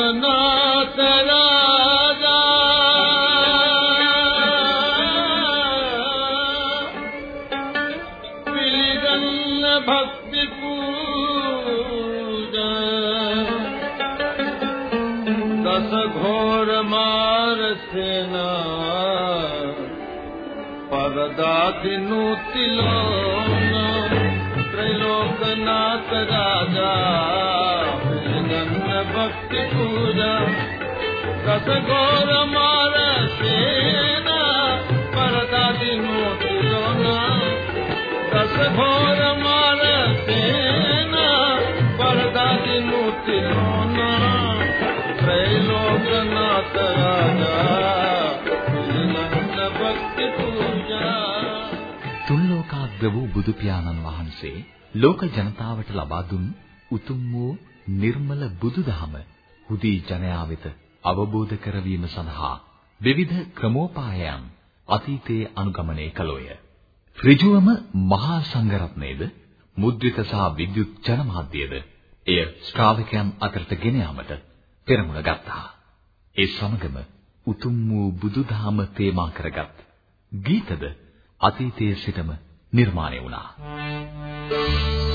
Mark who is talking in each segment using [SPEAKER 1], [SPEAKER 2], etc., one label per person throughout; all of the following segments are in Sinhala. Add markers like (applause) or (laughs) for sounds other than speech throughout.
[SPEAKER 1] त राजल भ
[SPEAKER 2] तिलो ලෝකාග්‍ර වූ බුදු පියාණන් වහන්සේ ලෝක ජනතාවට ලබා දුන් උතුම් වූ නිර්මල බුදුදහම හුදී ජනයා වෙත අවබෝධ කරවීම සඳහා විවිධ ක්‍රමෝපායන් අතීතයේ අනුගමනය කළෝය. ඍජුවම මහා සංඝරත්නයේද මුද්‍රිත සහ විද්‍යුත් ජනමාධ්‍යයේද එය ශ්‍රාවකයන් අතරට ගෙන යාමට පෙරමුණ ගත්තා. ඒ සමගම උතුම් වූ බුදුදහම තේමා කරගත් ගීතද අතීතයේ සිටම නිර්මාණය වුණා.
[SPEAKER 1] සුවරේ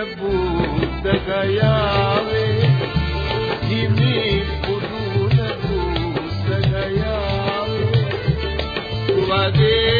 [SPEAKER 1] බුදුන බුද්ධ ගයාවේ හිමි බුදුන බුද්ධ ගයාවේ සුවරේ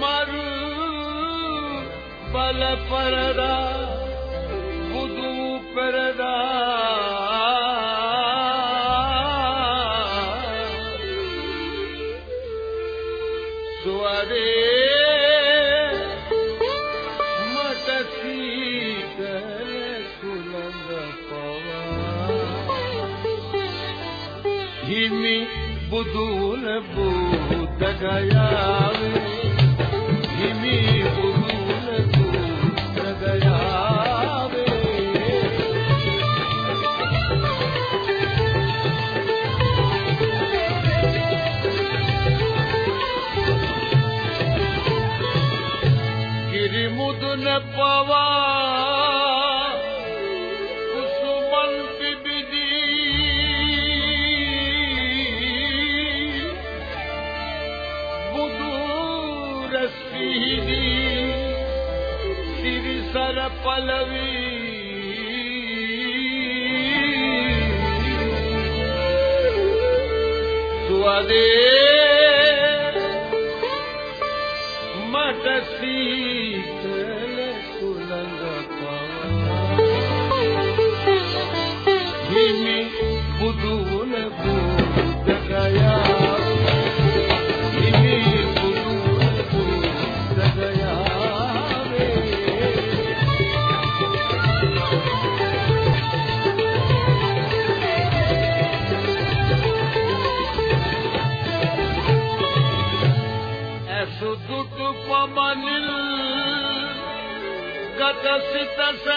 [SPEAKER 1] මරු බල පරදා බුදු පරදා සුවරේ මට සීතල සුළඟ පවා හිමි බුදුන බුද්ධ සුවදේ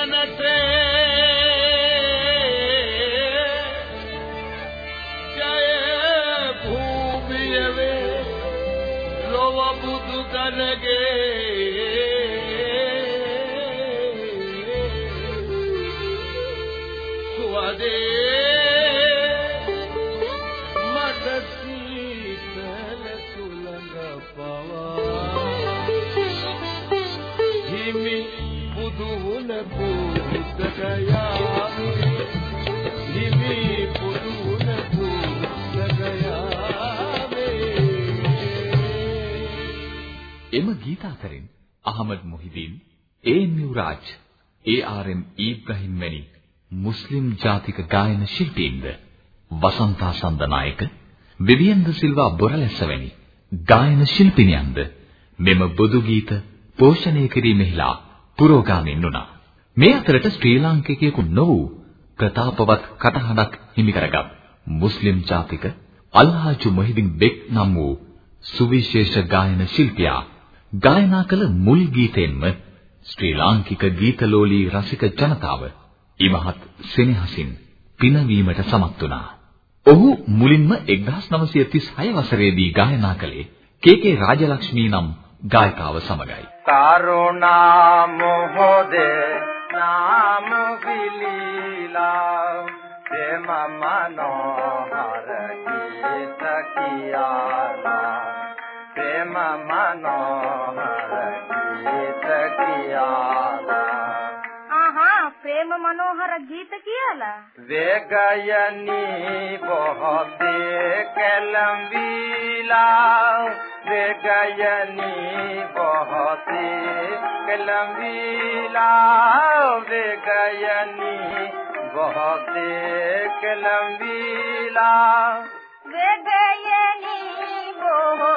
[SPEAKER 1] සිත
[SPEAKER 2] මුස්ලිම් ජාතික ගායන ශිල්පීන්ද වසන්තා සන්දනායක, විවියන්ද සිල්වා බොරලැස්ස වැනි ගායන ශිල්පිනියන්ද මෙම බුදු ගීත පෝෂණය කිරීමෙහිලා පුරෝගාමීන් වුණා. මේ අතරට ශ්‍රී ලාංකිකයෙකු නොවූ ප්‍රතාපවත් කටහඬක් හිමි කරගත් මුස්ලිම් ජාතික අල්හාජ් මොහිදින් බෙක් නම් වූ සුවිශේෂ ගායන ශිල්පියා ගායනා කළ මුල් ගීතයෙන්ම ශ්‍රී ලාංකික ගීතලෝලී රසික ජනතාව ඉමහත් සෙනෙහසින් පිනවීමට සමත් වුණා. ඔහු මුලින්ම 1936 වසරේදී ගායනා කළේ කේ.කේ. රාජලක්ෂ්මී නම් ගායිකාව සමගයි.
[SPEAKER 3] කරුණා මොහොදේ නාම විලීලා ප්‍රේම මනෝහර ගීත කියාලා ප්‍රේම මනෝහර ගීත කියාලා
[SPEAKER 4] ආහා منوہر گیت
[SPEAKER 3] کی حالا ویکنی بہت کلمبی لوگ ونی بہت کلمبیلا
[SPEAKER 4] ویکنی بہت کلمبلا و گائنی بولا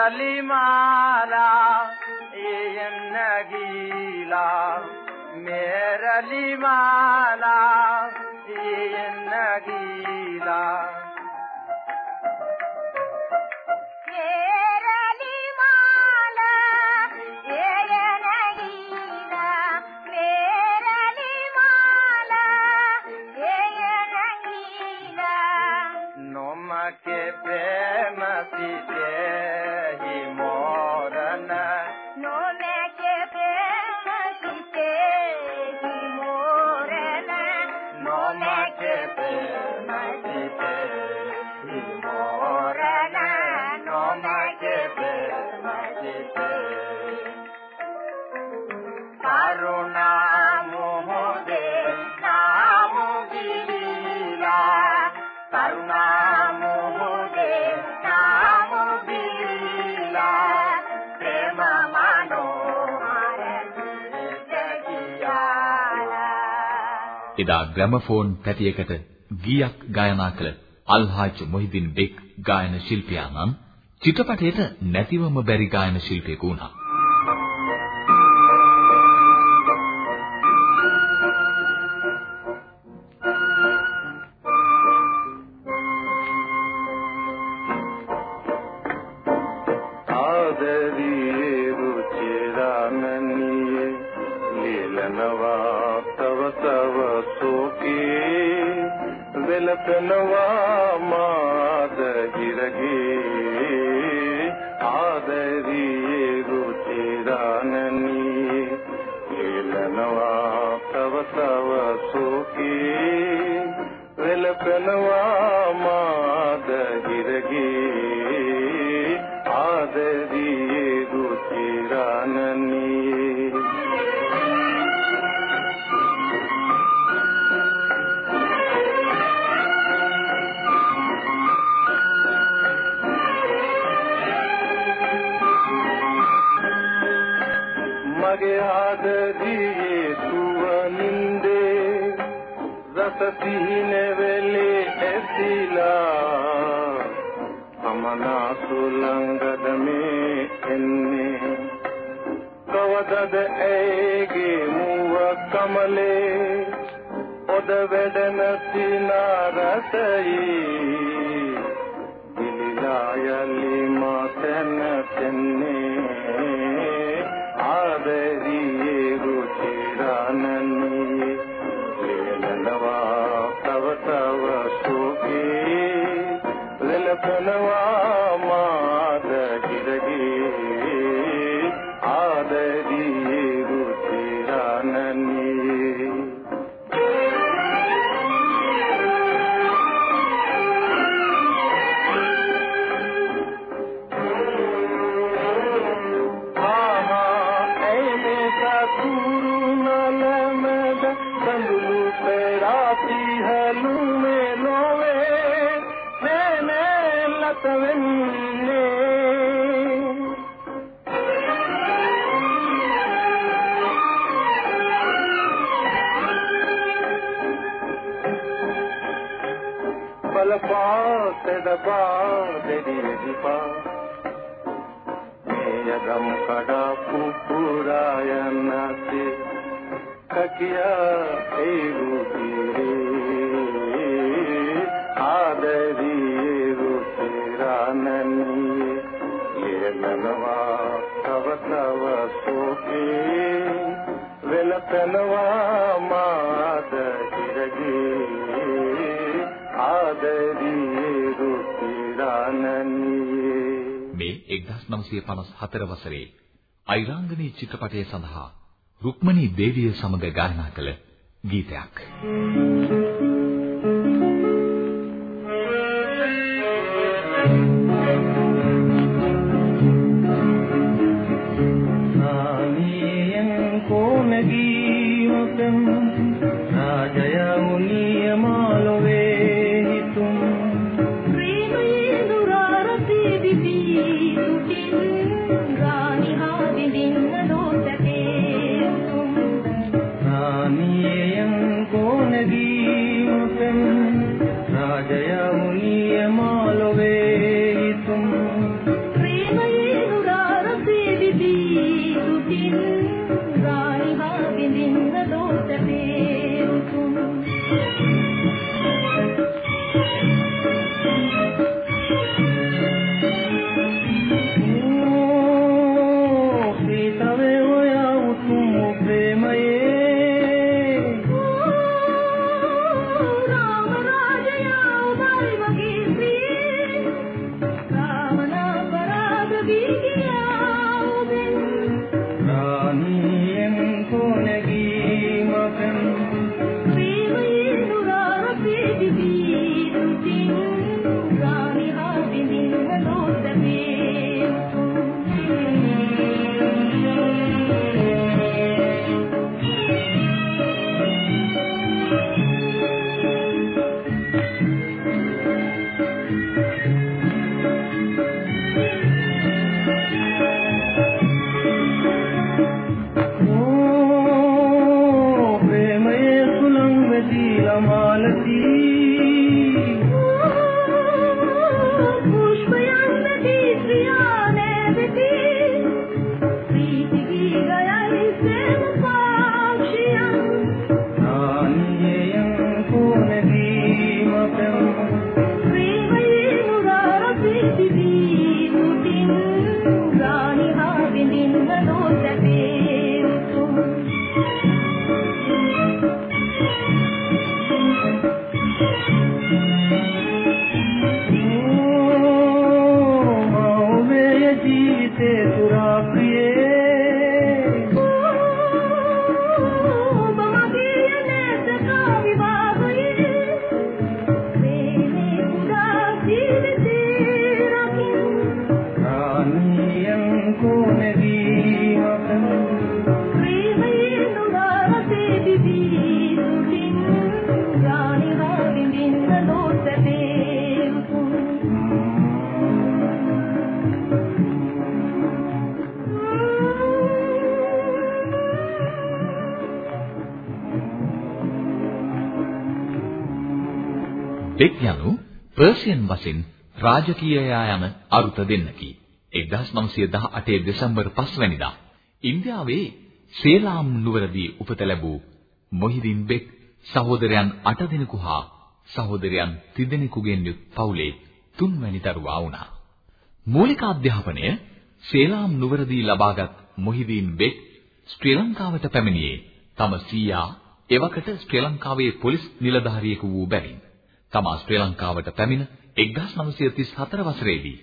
[SPEAKER 3] मेरली माला नगीला मेरली माला नगीला
[SPEAKER 4] केरली
[SPEAKER 3] ಕೇ
[SPEAKER 2] එදා ග්‍රැමෆෝන් පැටියකට ගීයක් ගායනා කළ අල්හාජ් මොහිදින් බෙක් ගායන ශිල්පියා නම් චිත්‍රපටයට නැතිවම බැරි ගායන ශිල්පියෙකු වුණා.
[SPEAKER 3] එඩබා දෙඩියදිපා මේයගම් කඩා පුපුරා යන්නසේ කකියා ඒරුතිරේ ආදරී රුතිරානනී යෙලනවා තව තව සෝකේ වෙලපෙනවා
[SPEAKER 4] 1954 වසරේ අයිරාංගනී චිත්‍රපටය සඳහා රුක්මනී දේවිය සමග ගායනා කළ ගීතයක්. බෙක් පර්සියන් වශයෙන් රාජකීයයා යන අරුත දෙන්නකි. 1918 දෙසැම්බර් 5 වැනිදා ඉන්දියාවේ සේලාම් නුවරදී උපත ලැබූ මොහිදින් බෙක් සහෝදරයන් 8 දෙනෙකු හා සහෝදරයන් 3 දෙනෙකුගෙන් යුත් පවුලේ තුන්වැනි දරුවා වුණා. මූලික අධ්‍යාපනය සේලාම් නුවරදී ලබාගත් මොහිදින් බෙක් ශ්‍රී ලංකාවට පැමිණියේ තම සීයා එවකට ශ්‍රී ලංකාවේ පොලිස් නිලධාරියෙකු වූ බැවින් තමා ශ්‍රී ලංකාවට පැමිණ 1934 වසරේදී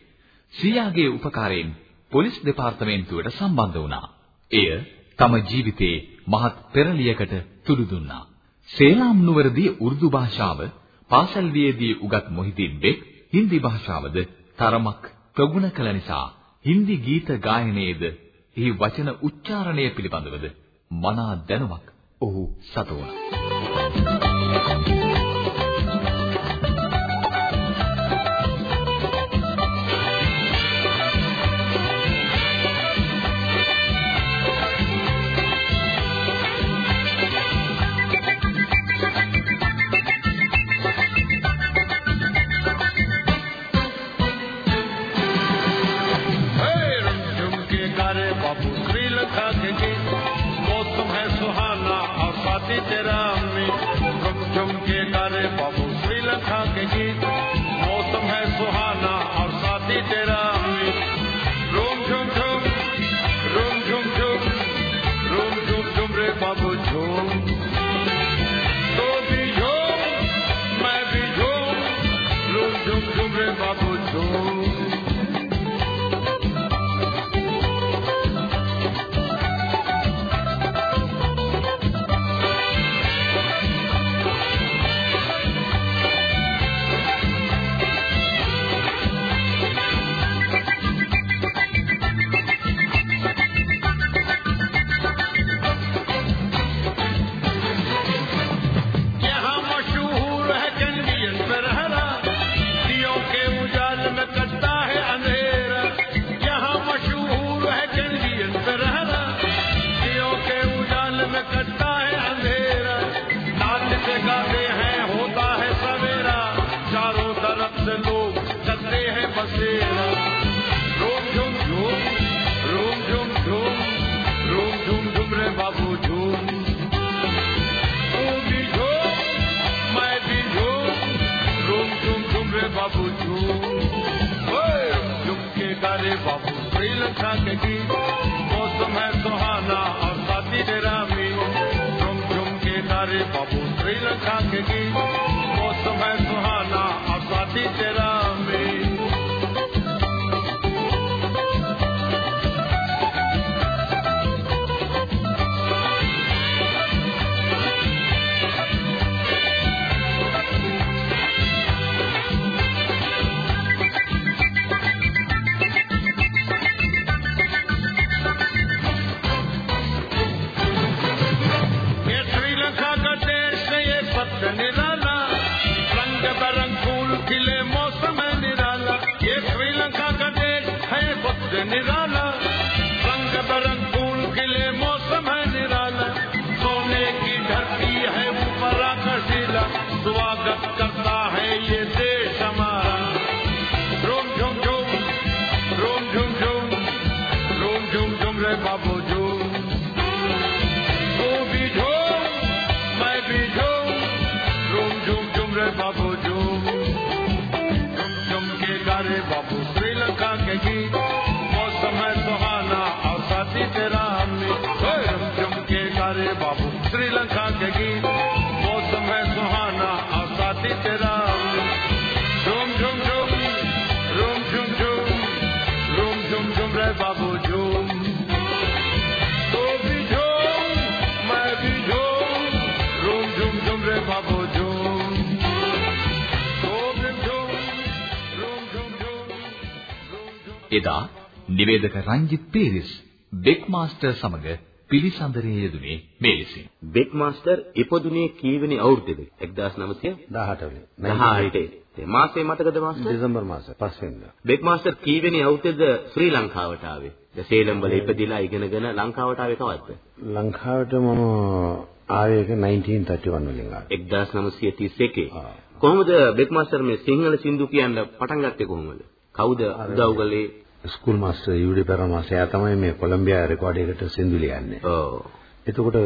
[SPEAKER 4] සීයාගේ උපකාරයෙන් පොලිස් දෙපාර්තමේන්තුවට සම්බන්ධ වුණා. එය තම ජීවිතයේ මහත් පෙරලියකට තුඩු දුන්නා. සේලාම් නුවරදී උර්දු භාෂාව පාසල් වියේදී උගත් මොහිදින් බෙක් හින්දි භාෂාවද තරමක් ප්‍රගුණ කළ නිසා හින්දි ගීත ගායනයේද එහි වචන උච්චාරණය පිළිබඳවද මනා දැනුමක් ඔහු සතු වුණා.
[SPEAKER 1] চরামে ঠমঠমকে কারে বাবু শ্রীলঙ্কা ساتھ کی جی، موسم ہے سہانا اور کے تارے بابو سری رکھا گی جی، موسم ہے سہانا اور تیرا نرالا، رنگ برنگ پھول کھلے، موسم ہے نرالا۔ سونے کی دھرتی ہے اوپر کا سواگت کرتا ہے یہ دیش ہمارا۔ روم جھوم جھوم، روم جھوم جھوم، روم جھوم جھوم رے بابو جھوم۔ تو میں بھی روم جھوم جھوم رے بابو جھوم۔ جھوم جھوم کے گارے بابو سری لنکا کے گیت۔ سری لنکا کے گیت، موسم ہے سہانا، آزادی تیرا جھوم جھوم جھوم، روم، جھوم جھوم، روم، جھوم جھوم رہے بابو، جھوم۔ بھی جھوم، میں بھی جھوم، روم، جھوم
[SPEAKER 2] එදා නිවේදක රංජිත් පීරිස් බෙක් මාස්ටර් සමග පිළිසඳරේ යෙදුනේ මේ ලෙසින්.
[SPEAKER 5] බෙක් මාස්ටර් ඉපදුනේ කීවෙනි අවුරුද්දේද? 1918
[SPEAKER 6] 18
[SPEAKER 5] 18 මාසේ මතකද මාස්ටර්?
[SPEAKER 6] දෙසැම්බර් මාසේ පස්වෙනිදා.
[SPEAKER 5] බෙක් මාස්ටර් කීවෙනි අවුරුද්දේද ශ්‍රී ලංකාවට ආවේ? සේලම් වල ඉපදිලා ඉගෙනගෙන ලංකාවට ආවේ කවද්ද?
[SPEAKER 6] ලංකාවට මම ආවේ ඒක 1931 වලින් ආවේ.
[SPEAKER 5] 1931
[SPEAKER 6] ආ.
[SPEAKER 5] කොහොමද බෙක් මාස්ටර් මේ සිංහල සින්දු කියන්න පටන් ගත්තේ කොහොමද? කවුද උදව් කළේ
[SPEAKER 6] ස්කූල් මාස්ටර් යූඩි පෙරමාස එයා තමයි මේ කොලොම්බියා රෙකෝඩ් එකට සින්දු ලියන්නේ.
[SPEAKER 5] ඔව්
[SPEAKER 6] එතකොට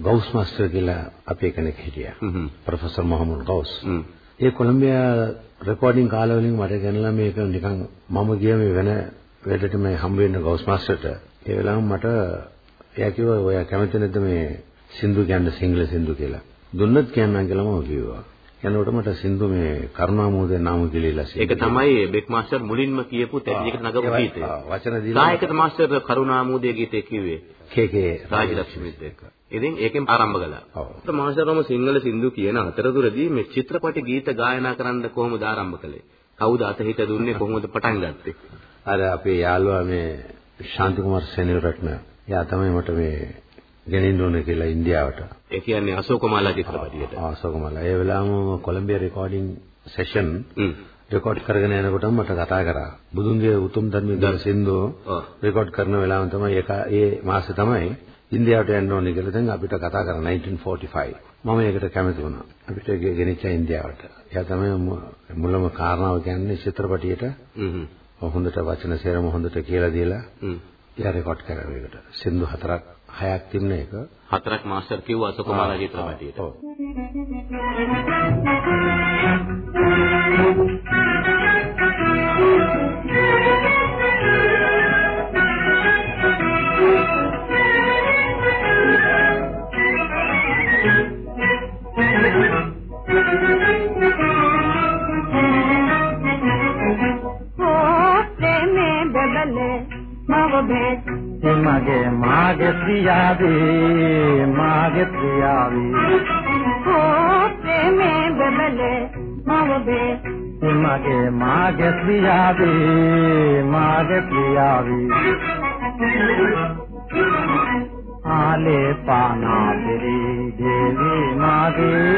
[SPEAKER 6] ගවුස් මාස්ටර් කියලා අපේ කෙනෙක් හිටියා.
[SPEAKER 5] හ්ම්.
[SPEAKER 6] ප්‍රොෆෙසර් මොහමුද් ගවුස්.
[SPEAKER 5] හ්ම්.
[SPEAKER 6] ඒ කොලොම්බියා රෙකෝඩින් කාලවලින් මට ගෙනලා මේක නිකන් මම ගිය මේ වෙන වැඩට මේ හම්බ වෙන්න ගවුස් මාස්ටර්ට ඒ වෙලාවම මට එයා කිව්වා ඔයා කැමති නැද්ද මේ සින්දු කියන්න සිංහල සින්දු කියලා. දුන්නත් කියන්නම් කියලා මම කිව්වා. යනකොට මට සින්දු මේ කරුණාමෝදේ නාම කියලා සින්දු.
[SPEAKER 5] ඒක තමයි බෙක් මාස්ටර් මුලින්ම කියපු තැටියකට නගපු ගීතය
[SPEAKER 6] වචන දීලා
[SPEAKER 5] නායකත මාස්ටර් කරුණාමෝදේ ගීතය කිව්වේ
[SPEAKER 6] කේකේ
[SPEAKER 5] රාජලක්ෂ්මීත් එක්ක. ඉතින් ඒකෙන් ආරම්භ කළා.
[SPEAKER 6] ඔව්.
[SPEAKER 5] මාස්ටර්වම සිංහල සින්දු කියන අතරතුරදී මේ චිත්‍රපට ගීත ගායනා කරන්න කොහොමද ආරම්භ කළේ? කවුද අතහිත දුන්නේ කොහොමද පටන් ගත්තේ?
[SPEAKER 6] අර අපේ යාළුවා මේ ශාන්ති කුමාර් සෙනෙවිරත්න එයා තමයි මට මේ ගෙනින්න ඕනේ කියලා ඉන්දියාවට.
[SPEAKER 5] ඒ කියන්නේ අශෝකමාලා චිත්‍රපටියට.
[SPEAKER 6] ආසෝකමල. ඒ වෙලාවම කොලොම්බියා රෙකෝඩින් සෙෂන්. රෙකෝඩ් කරගෙන යනකොට මට කතා කරා. බුදුන්ගේ උතුම් ධර්මයේ දල සින්දුව
[SPEAKER 5] ඔව්.
[SPEAKER 6] රෙකෝඩ් කරන වෙලාව තමයි ඒක ඒ මාසේ තමයි ඉන්දියාවට යන්න ඕනේ කියලා දැන් අපිට කතා කරා 1945. මම ඒකට කැමති වුණා. අපිට ගෙනිච්චා ඉන්දියාවට. එයා තමයි මුලම කාරණාව කියන්නේ චිත්‍රපටියට
[SPEAKER 5] හ්ම්.
[SPEAKER 6] හොඳට වචන සේරම හොඳට කියලා දීලා
[SPEAKER 5] හ්ම්.
[SPEAKER 6] එයා රෙකෝඩ් කරා ඒකට. සින්දු හතරක් හයක් තිබුණ එක.
[SPEAKER 5] හතරක් මාස්ටර් කිව්වා අසකුමාර චිත්‍රපටයට.
[SPEAKER 6] ඔව්.
[SPEAKER 7] ප්‍රේමේ බබලේ මව බෙත්
[SPEAKER 3] මගේ මාගේ ප්‍රියාවේ මාගේ ප්‍රියාවේ.
[SPEAKER 7] හෝ ප්‍රේමේ බබලේ මව බෙත්
[SPEAKER 3] මගේ මාගේ ප්‍රියාවේ මාගේ ප්‍රියාවේ. ආලේ පානා පිරි දේවි මාගේ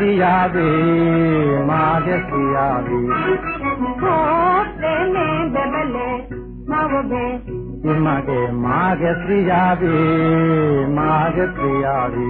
[SPEAKER 3] මාගේ ප්‍රියාවේ මාගේ ප්‍රියාවේ
[SPEAKER 7] හෝ ප්‍රේමේ බබලේ මව බෙත්
[SPEAKER 3] මගේ මාගේ ප්‍රියාවේ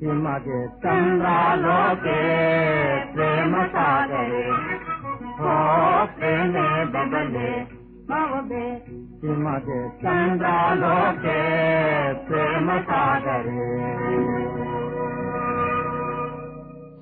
[SPEAKER 3] මගේ
[SPEAKER 7] සංගාලෝකේ
[SPEAKER 3] ප්‍රේම සාගරේ හෝ ප්‍රේමේ බබලේ
[SPEAKER 7] මවබේ
[SPEAKER 3] මගේ සංගාලෝකේ ප්‍රේම සාගරේ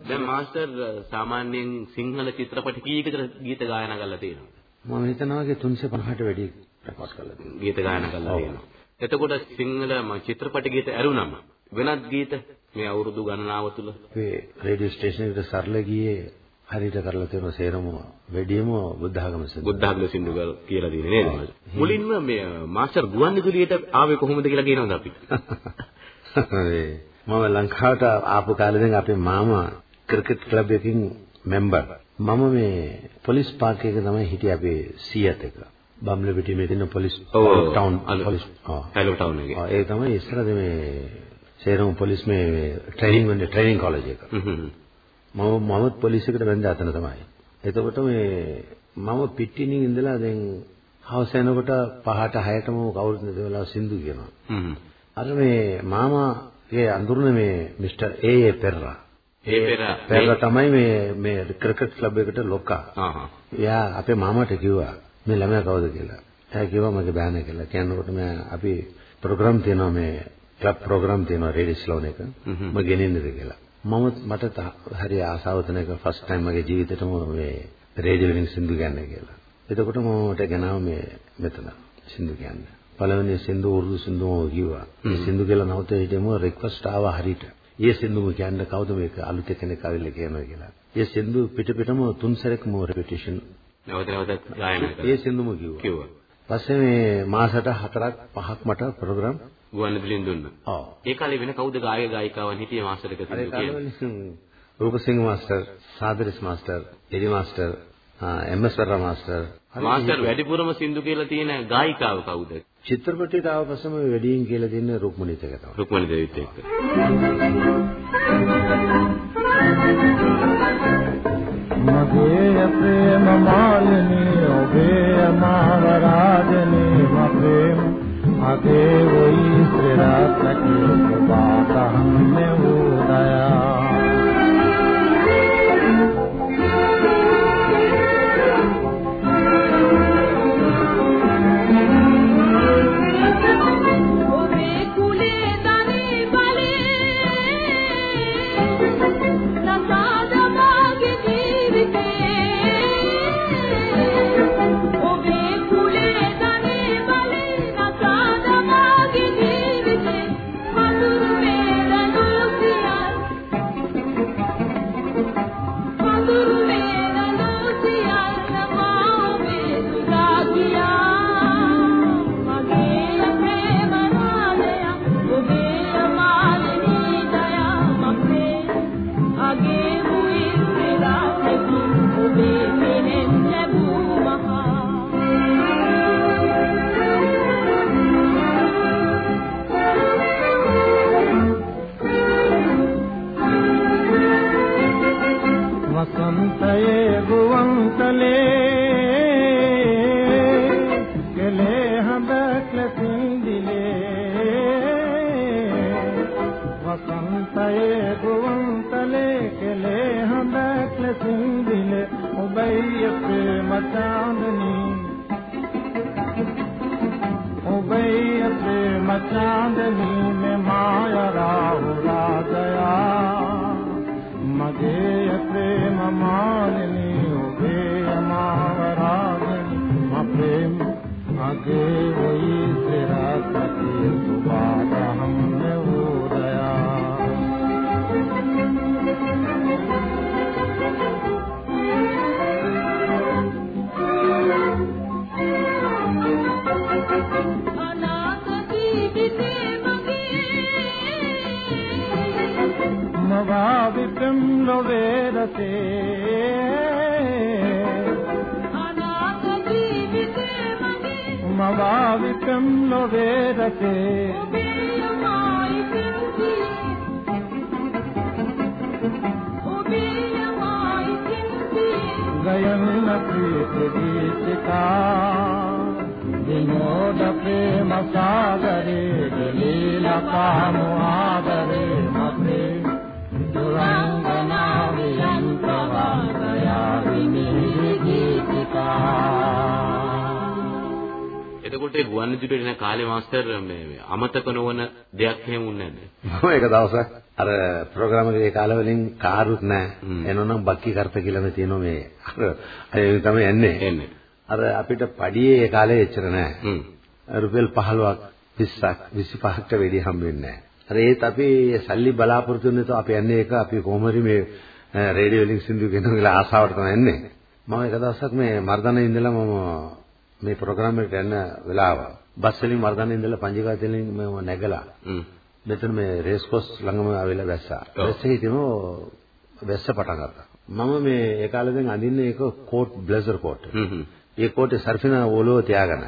[SPEAKER 5] දැන් මාස්ටර් සාමාන්‍යයෙන් සිංහල චිත්‍රපට කීයකට ගීත ගායනා කරලා තියෙනවද?
[SPEAKER 6] මම හිතනවා වගේ 350ට වැඩි රෙකෝඩ් කරලා තියෙනවා.
[SPEAKER 5] ගීත ගායනා කරලා තියෙනවා. එතකොට සිංහල චිත්‍රපට ගීත ඇරුණම වෙනත් ගීත මේ අවුරුදු ගණනාව තුල
[SPEAKER 6] අපේ රේඩියෝ ස්ටේෂන් එකට සරල ගියේ හරියට කරලා තියෙන සේරම වැඩිම බුද්ධ ආගම සින්දු.
[SPEAKER 5] බුද්ධ ආගම සින්දු කියලා තියෙන්නේ නේද? මුලින්ම මේ මාස්ටර් ගුවන්විදුලියට ආවේ කොහොමද කියලා කියනවද අපි? (laughs)
[SPEAKER 6] මම ලංකාවට ආපු කාලේ දැන් අපේ මාමා ක්‍රිකට් ක්ලබ් එකකින් මෙම්බර්. මම මේ පොලිස් පාක් එකේ තමයි හිටියේ අපේ සීයත් එක. බම්ල පිටියේ මේ තියෙන පොලිස් ටවුන් පොලිස් ඔව්.
[SPEAKER 5] හැලෝ ටවුන් එකේ.
[SPEAKER 6] ඒ තමයි ඉස්සරද මේ සේරම පොලිස් මේ ට්‍රේනින් වෙන්නේ ට්‍රේනින් කොලෙජ් එක. මම මමත් පොලිස් එකට බැඳ අතන තමයි. එතකොට මේ මම පිටිනින් ඉඳලා දැන් හවස යනකොට පහට හයටම කවුරුත් නැති වෙලාව සින්දු කියනවා. අර මේ මාමාගේ අඳුරන මේ මිස්ටර් ඒ ඒ පෙරරා.
[SPEAKER 5] ඒ පෙර
[SPEAKER 6] පෙරරා තමයි මේ මේ ක්‍රිකට් ක්ලබ් එකට ලොක්කා. එයා අපේ මාමාට කිව්වා මේ ළමයා කවුද කියලා. එයා කිව්වා මගේ බෑනා කියලා. කියනකොට මම අපි ප්‍රෝග්‍රෑම් තියෙනවා මේ ක්ලබ් ප්‍රෝග්‍රෑම් තියෙනවා රේඩියෝ ස්ලෝන් එක. මම ගෙනින්නද කියලා. මම මට හරි ආසාව තන එක ෆස්ට් ටයිම් මගේ ජීවිතේටම මේ රේඩියෝ වලින් සින්දු ගන්න කියලා. එතකොට මම මට ගෙනාව මේ මෙතන සින්දු කියන්න. පළවෙනි සින්දු උරුදු සින්දු මම කිව්වා. මේ සින්දු කියලා නවත හිටියම රික්වෙස්ට් ආවා හරියට. ඒ සින්දුම කියන්න කවුද මේක අලුත් කෙනෙක් ආවිල්ලා කියනවා කියලා. ඒ සින්දු පිට පිටම තුන් සැරයක් මම රෙපිටිෂන්
[SPEAKER 5] නැවත නැවතත් ගායනා
[SPEAKER 6] ඒ
[SPEAKER 5] කරා.
[SPEAKER 6] සින්දුම කිව්වා.
[SPEAKER 5] කිව්වා.
[SPEAKER 6] පස්සේ මේ මාසෙට හතරක් පහක් මට ප්‍රෝග්‍රෑම්
[SPEAKER 5] ගුවන්විදුලියෙන් දුන්නා.
[SPEAKER 6] ඔව්.
[SPEAKER 5] ඒ කාලේ වෙන කවුද ගායක ගායිකාවන් හිටියේ මාස්ටර් එක
[SPEAKER 6] අර
[SPEAKER 5] සින්දු කියන්නේ?
[SPEAKER 6] රූපසිංහ මාස්ටර්, සාදරිස් මාස්ටර්, එලි මාස්ටර්, එම්.එස්. වර්ණ මාස්ටර්.
[SPEAKER 5] මාස්ටර් වැඩිපුරම සින්දු කියලා තියෙන ගායිකාව කවුද?
[SPEAKER 6] චිත්‍රපටයට ආව පස්සම වැඩියෙන් කියලා දෙන්නේ රුක්මනිත් එක තමයි.
[SPEAKER 5] රුක්මනි දේවිත් එක්ක.
[SPEAKER 3] මගේ ප්‍රේම මාලිනී ඔබේ මාවරාජනී මගේ وہی شرات کی کپا
[SPEAKER 4] کا කාලේ
[SPEAKER 5] මාස්ටර් මේ අමතක නොවන දෙයක් එහෙම වුණේ නැද්ද?
[SPEAKER 6] මම එක දවසක් අර ප්‍රෝග්‍රෑම් එකේ කාලවලින් කාරුත් නැහැ. එනනම් බක්කි කරත කියලා මේ තියෙනවා මේ අර ඒ තමයි එන්නේ.
[SPEAKER 5] එන්නේ.
[SPEAKER 6] අර අපිට පඩියේ ඒ කාලේ එච්චර නැහැ. රුපියල් 15ක් 20ක් 25කට වැඩි හම්බෙන්නේ නැහැ. අර ඒත් අපි සල්ලි බලාපොරොත්තු වෙන නිසා අපි යන්නේ ඒක අපි කොහොම හරි මේ රේඩියෝ වලින් සින්දු ගෙන කියලා ආසාවට තමයි එන්නේ. මම එක දවසක් මේ මර්ධනේ ඉඳලා මම මේ ප්‍රෝග්‍රෑම් එකට යන වෙලාව බස් වලින් මර්ධනේ ඉඳලා පංචිකාතෙලින් මම නැගලා. මෙතන මේ රේස් කොස් ළඟම ආවිලා වැස්සා. වැස්සේ හිටිනෝ වැස්ස පටන් ගත්තා. මම මේ ඒ කාලෙදෙන් අඳින්නේ ඒක කෝට් බ්ලේසර් කෝට්. ඒ කෝටේ සර්ෆින ඔලුව තියාගෙන.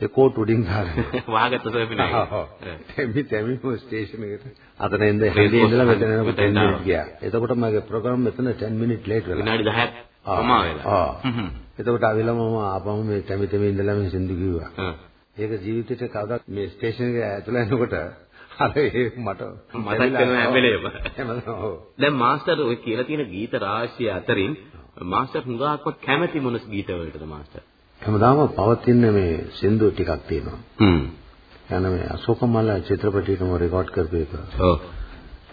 [SPEAKER 6] ඒ කෝට් උඩින් දාගෙන. (laughs)
[SPEAKER 5] වාගත්ත සර්පිනා.
[SPEAKER 6] තෙමි තෙමි ස්ටේෂන් එකට අතන ඉඳ හැදී ඉඳලා මෙතන එනකොට 10 මිනිත් ගියා. එතකොට මගේ ප්‍රෝග්‍රෑම් මෙතන 10 මිනිත් ලේට් වෙලා.
[SPEAKER 5] විනාඩි 10ක්
[SPEAKER 6] ආ,
[SPEAKER 5] ප්‍රමා වෙලා.
[SPEAKER 6] ආ. එතකොට ආවිලා මම ආපහු මේ තෙමි තෙමි ඉඳලා මේ සින්දු කිව්වා. ඒක ජීවිතේට කවදාවත් මේ ස්ටේෂන් එක ඇතුළේ යනකොට අර මට
[SPEAKER 5] මතක් වෙනවා හැම වෙලේම. දැන් මාස්ටර් ඔය කියලා තියෙන ගීත රාශිය අතරින් මාස්ටර් හුඟක්ම කැමැති මොන ගීත වලටද මාස්ටර්?
[SPEAKER 6] හැමදාම පවතින මේ සින්දු ටිකක් තියෙනවා.
[SPEAKER 5] හ්ම්.
[SPEAKER 6] යන මේ අශෝකමල්ල චිත්‍රපටයකම රෙකෝඩ් කරපු එක.
[SPEAKER 5] ඔව්.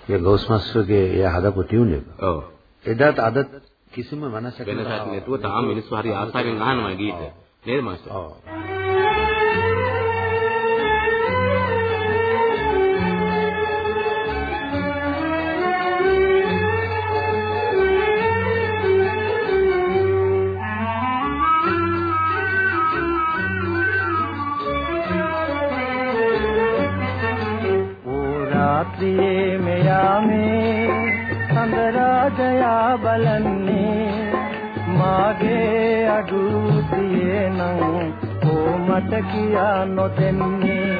[SPEAKER 6] ඒ ගෝස් මාස්ටර්ගේ එයා හදපු ටියුන් එක.
[SPEAKER 5] ඔව්.
[SPEAKER 6] එදාට අද කිසිම වෙනසක්
[SPEAKER 5] නැතුව තාම මිනිස්සු හරි ආසාවෙන් අහනවා ගීත. නේද මාස්ටර්?
[SPEAKER 6] ඔව්.
[SPEAKER 3] රාත්‍රියේ මෙයා මේ සඳරාජයා බලන්නේ මා මාගේ අඩුතියේ නම් කොමට කියා නොදෙන්නේ?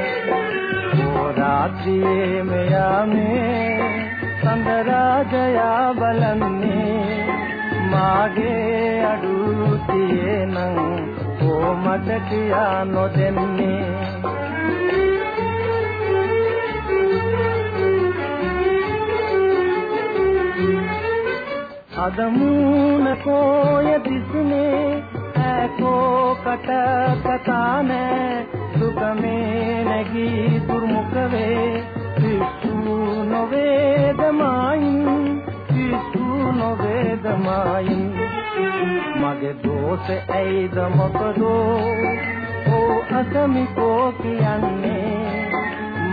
[SPEAKER 3] ඕ රාත්‍රියේ මෙයාමේ සඳරාජයා බලන්නේ මාගේ අඩුතියේ නම් කොමට කියා නොදෙන්නේ? අදමුණ කෝය දිසුනේ ඈකෝ කට කතා නෑ සුගමේ නැගී දුර්මුඛ වේ කිසු නොවේදමායින් කිසු නොවේදමායින් මගේ දෝෂ ඇයිද මොකදෝ? ඕ අසමිකෝ කියන්නේ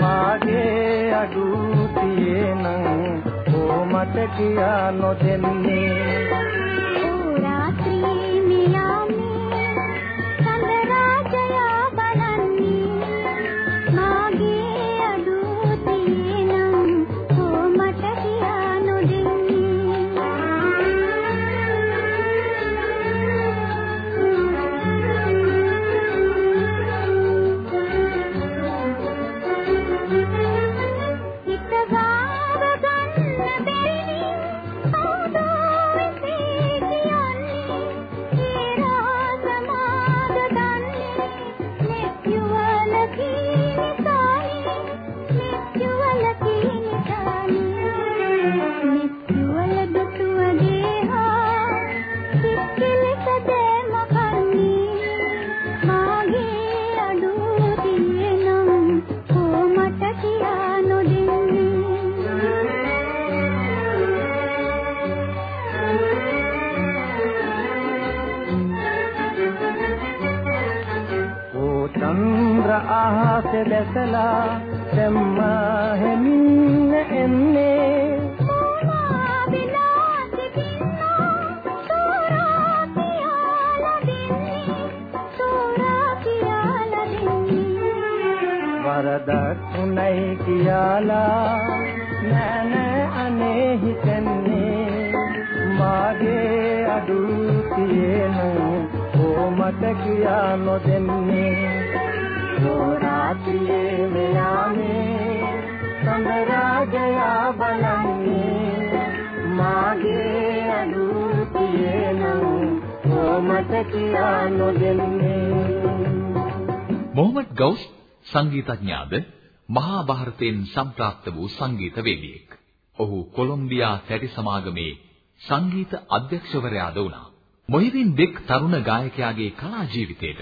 [SPEAKER 3] මාගේ අඩුතියේ නම් කොමට කියා නොදෙන්නේ.
[SPEAKER 2] සංගීතඥයාද මහා භාරතයෙන් සම්ප්‍රාප්ත වූ සංගීතවේදියෙක්. ඔහු කොලොම්බියා තැටි සමාගමේ සංගීත අධ්‍යක්ෂවරයාද වුණා. මොහිදින් බෙක් තරුණ ගායකයාගේ කලා ජීවිතයට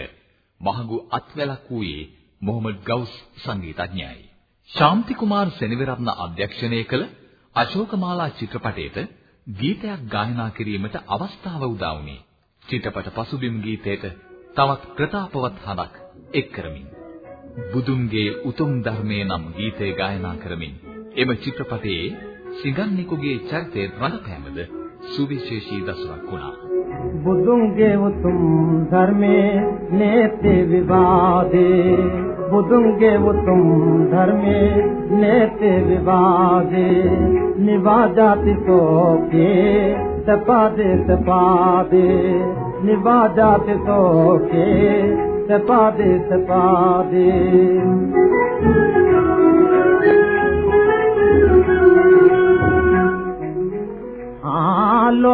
[SPEAKER 2] මහඟු අත්වැලක් වූයේ මොහමඩ් ගවුස් සංගීතඥයයි. ශාන්ති කුමාර් සෙනවිරත්න අධ්‍යක්ෂණය කළ අශෝකමාලා චිත්‍රපටයේට ගීතයක් ගායනා කිරීමට අවස්ථාව උදා වුණේ. චිත්‍රපට පසුබිම් ගීතයට තවත් ප්‍රතාපවත් හඬක් එක් කරමින් බුදුන්ගේ උතුම් ධර්මයේ නම් ගීතය ගායනා කරමින් එම චිත්‍රපටයේ සිඟන්නිකුගේ චරිතය රඟපෑමද සුවිශේෂී දසුවක් වුණා.
[SPEAKER 3] බුදුන්ගේ උතුම් ධර්මයේ නේති විවාදේ. බුදුන්ගේ උතුම් ධර්මයේ නේති විවාදේ. නිවාජාති සෝකේ සපාදේ සපාදේ. නිවාජාති සෝකේ पे दे पादे दे।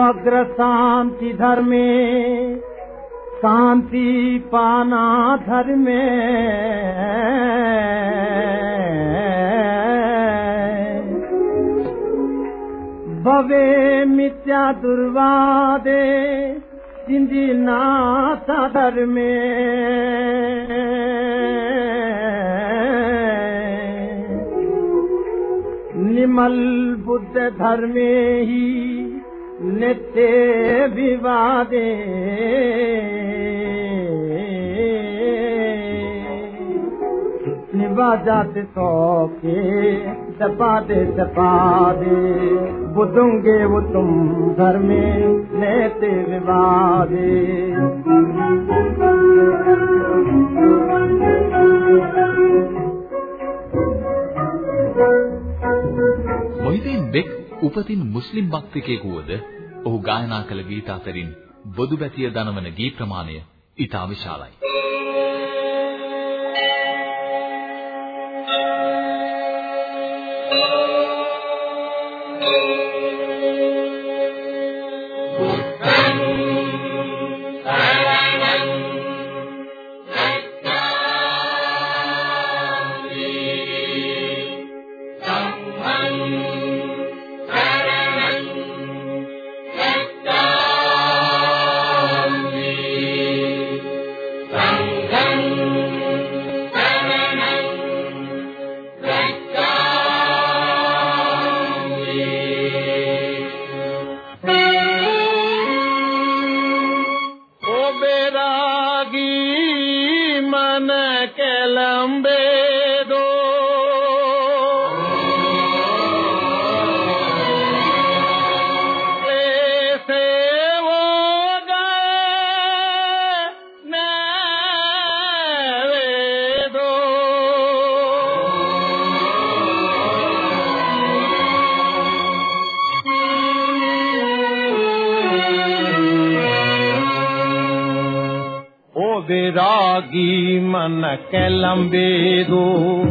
[SPEAKER 3] अग्र शांति धर्मे शांति पाना धर्मे। भवे मिथ्या दुर्वादे सिंधी नाथा धर्मे। निमल बुद्ध धर्मे ही नित्य विवादे। निवाजात सौके सपादे सपादे बुधुंगे वो तुम धर्मे नेते विवादे
[SPEAKER 2] මොහිදින් බෙක් උපතින් මුස්ලිම් භක්තිකයෙකු වුවද ඔහු ගායනා කළ ගීත අතරින් බොදු බැතිය දනවන ගී ප්‍රමාණය ඉතා විශාලයි.
[SPEAKER 1] ඔබේ රාගී මන කැලම්බේදෝ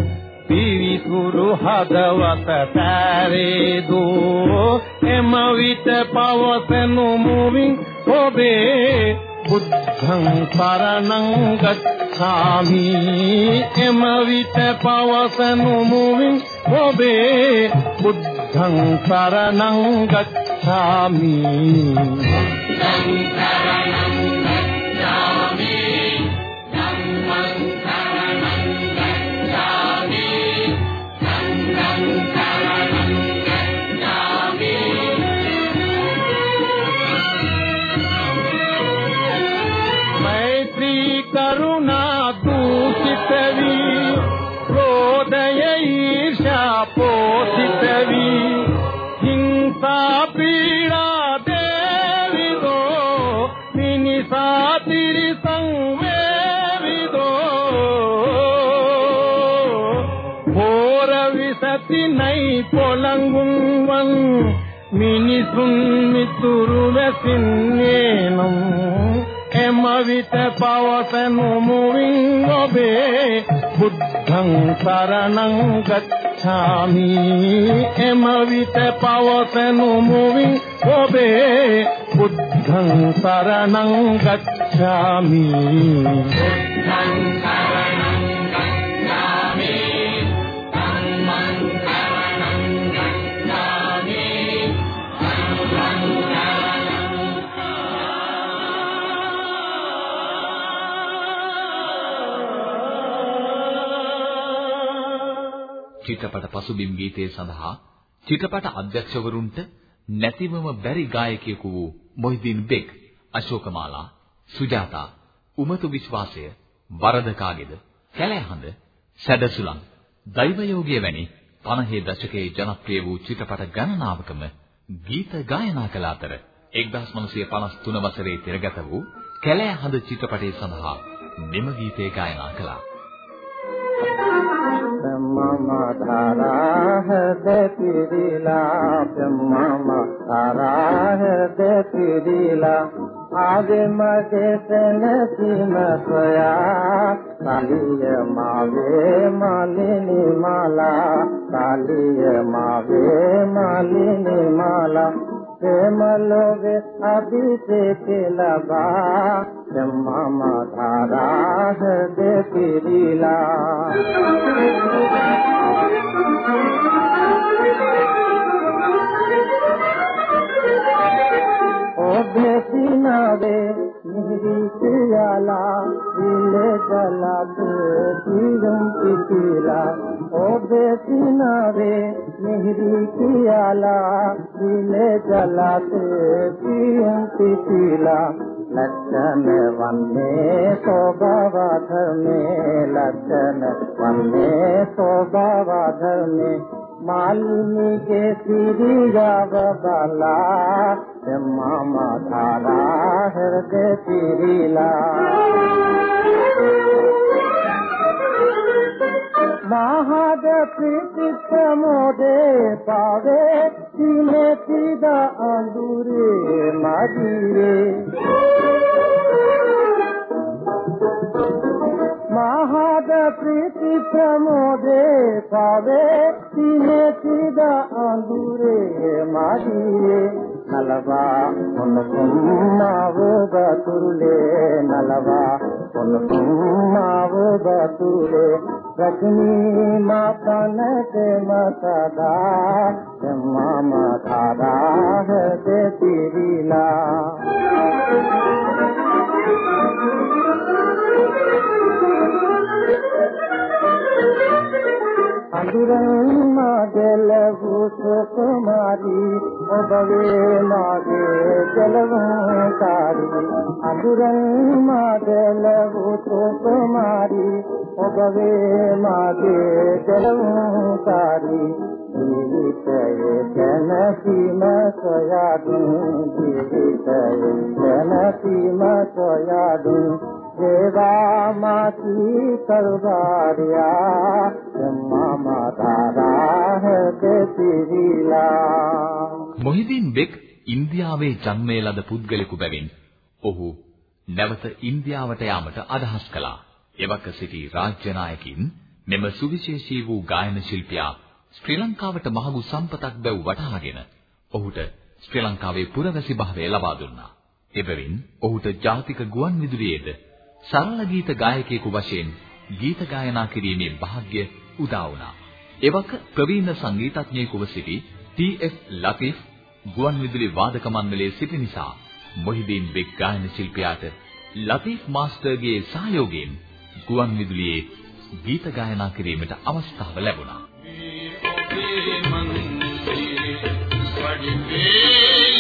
[SPEAKER 1] පිවිතුරු හදවත පැරේදෝ. එම විට පවසනු මුවින් ඔබේ බුද්ධං සරණං ගච්ඡාමි. එම විට පවසනු මුවින් ඔබේ බුද්ධං සරණං ගච්ඡාමි. මෛත්‍රී सा पीड़ा तेरी दो तिनी सा तेरी संग मेरी दो போர விசத்தினை பொலங்கும் வன் மினி சுன்னி துருவ சின்னேனும் එම විට පවසනු මුවින් ඔබේ බුද්ධං සරණං ගච්ඡාමි. එම විට පවසනු මුවින් ඔබේ බුද්ධං සරණං ගච්ඡාමි.
[SPEAKER 2] චිත්‍රපට පසුබිම් ගීතයේ සඳහා චිත්‍රපට අධ්‍යක්ෂවරුන්ට නැතිවම බැරි ගායකයෙකු වූ මොහිදින් බෙක්, අශෝකමාලා, සුජාතා, උමතු විශ්වාසය, වරදකාගේද, කැලෑහඳ, සැදසුලන්, දෛවයෝගය වැනි 50 දශකයේ ජනප්‍රිය වූ චිත්‍රපට ගණනාවකම ගීත ගායනා කළ අතර 1953 වසරේ තිරගත වූ කැලෑහඳ චිත්‍රපටය සඳහා මෙම ගීතය ගායනා කළා.
[SPEAKER 3] මම තරහද පිරිලා මම තරහද පිරිලා ආගේ මගේ සනසින සොයා කලිය මාවේ මලිනි මාලා කලිය මාවේ මලිනි මාලා ප්‍රේම ලෝකේ අභිෂේක ලබා මම තරහද පිරිලා ඔබේ සිනාවේ මිහිරි කියලා ඉලේ ජලද ජීවම් පිටිලා. ඔබේ සිනාවේ මිහිරි කියලා ඉලේ ජලද ජීවම් පිටිලා. لڪشڻ وڃي سوگاڌر ۾ لڪشڻ وڃي سو بابا බලා مالني کي مامي سيڙا මහද පිටිත මොදේ පාවේ සිමෙතිද අඳුරේ මදිරේ මහද පිටිත මොදේ පාවේ සිමෙතිද අඳුරේ මදිරේ නලවා මොන කුම්මාව බතුරුලේ නලවා මොන කුම්මාව බතුරුලේ कश्मी माता न Thank you. අඳුරන් මාදල කුමාරී ඔබ වේ මාගේ ජලවකාරී අඳුරන් මාදල කුමාරී ඔබ වේ මාගේ ජලවකාරී ජීවිතයේ දැනසීම සොයාදුන් ජීවිතයේ දැනසීම සොයාදුන් දේවා මාති කල්වාරියා මම දාරා හදතිවිලා
[SPEAKER 2] මොහිදින් බෙක් ඉන්දියාවේ ජන්මය ලද පුද්ගලෙකු බැවින් ඔහු නැවත ඉන්දියාවට යාමට අදහස් කළා. එවක සිටි රාජ්‍ය නායකින් මෙම සුවිශේෂී වූ ගායන ශිල්පියා ශ්‍රී ලංකාවට මහඟු සම්පතක් බැව් වටහාගෙන ඔහුට ශ්‍රී ලංකාවේ පුරවැසි භාවය ලබා දුන්නා. එබැවින් ඔහුට ජාතික ගුවන් විදුලියේද සරල ගීත ගායකයෙකු වශයෙන් ගීත ගායනා කිරීමේ වාසනාව උදා වුණා. එවක ප්‍රවීණ සංගීතඥයෙකුව සිටි ටී.එෆ්. ලතීෆ් ගුවන් විදුලි වාදක මණ්ඩලයේ සිටි නිසා මොහිදීන් බෙක් ගායන ශිල්පියාට ලතීෆ් මාස්ටර්ගේ සහයෝගයෙන් ගුවන් විදුලියේ ගීත ගායනා කිරීමට අවස්ථාව ලැබුණා. මෙසේ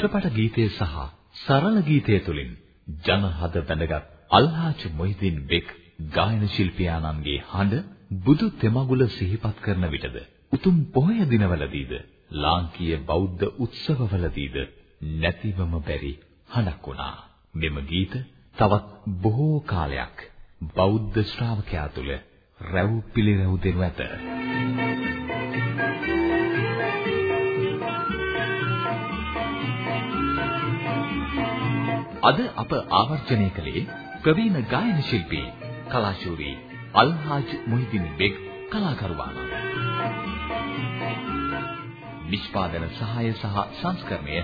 [SPEAKER 2] චිත්‍රපට ගීතය සහ සරල ගීතය තුලින් ජනහද බැඳගත් අල්හාජ් මොහිදින් බෙක් ගායන ශිල්පියාණන්ගේ හඬ බුදු තෙමගුල සිහිපත් කරන විටද උතුම් පොහොය දිනවලදීද ලාංකීය බෞද්ධ උත්සවවලදීද නැතිවම බැරි හඬක් වුණා. මෙම ගීත තවත් බොහෝ කාලයක් බෞද්ධ ශ්‍රාවකයා තුළ රැව් පිළිරැව් දෙනු ඇත. අද අප ආවර්ජනය කළේ ප්‍රවීණ ගායන ශිල්පී කලාශූරී අල්හාජ් මොහිදින් බෙග් කලාකරුවාණන්. නිෂ්පාදන සහාය සහ සංස්කරණය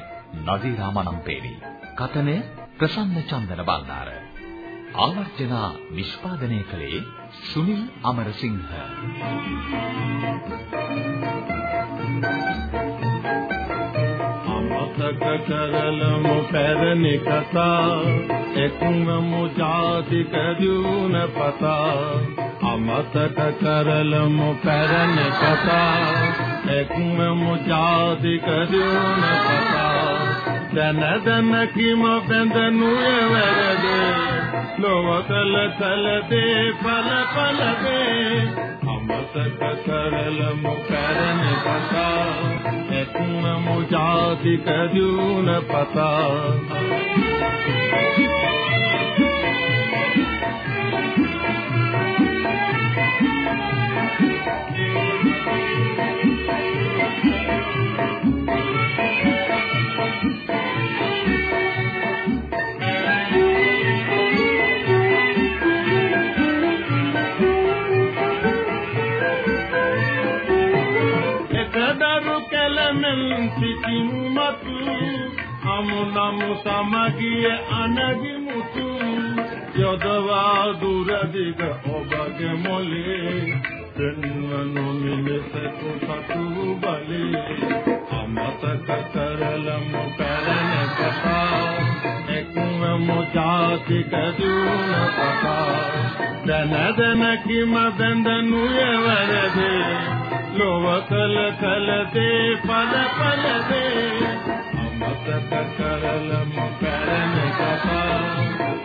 [SPEAKER 2] නදීරාමනම් පේරි. කතනය ප්‍රසන්න චන්දන බණ්ඩාර. ආවර්ජනා නිෂ්පාදනය කළේ සුනිල් අමරසිංහ.
[SPEAKER 1] අමතක කරලමු පැරණි කතා එක්මමු ජාතික දියුණ පතා. අමතක කරලමු පැරණි කතා එක්මමු ජාතික දියුණ පතා. දැන දැන කිම බැඳනුය වැරදේ ලොවකල කල දේ පල පල දේ අමතක කරලමු පැරණි කතා එක්මමු ජාතික දියුණ පතා අමු නමු සමගිය අනගි මුතු. යොදවා දුර දිග ඔබගේ මොලේ පෙන්වනු මිනිසකු සතු බලේ. අමතක කරලමු පැරණ කතා. එක්වමු ජාතික දුන කතා. දන දන කිම බඳනුය වරදේ ලොව කල කල දේ පල පල දේ. අමතක කරලමු පැරණ කතා.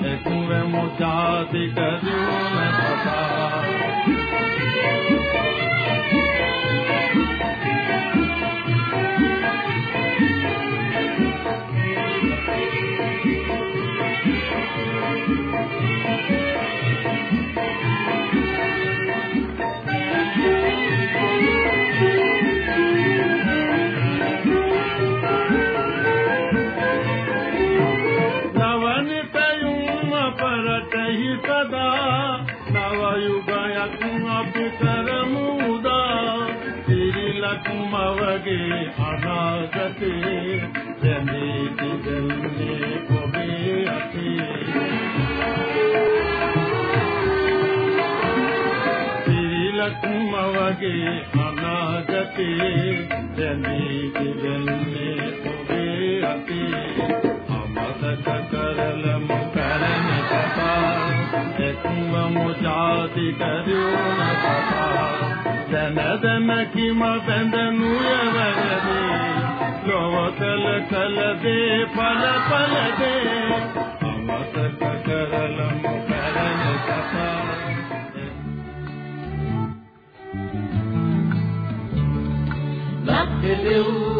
[SPEAKER 1] එක්වමු ජාතික දුන කතා. එක්වමු ජාතික දියුණ කතා දැන දැන කිම බැඳනුය වැරදේ ලොව කල කල දේ පල පල දේ අමතක කරලමු පැරණි කතා
[SPEAKER 8] Not to do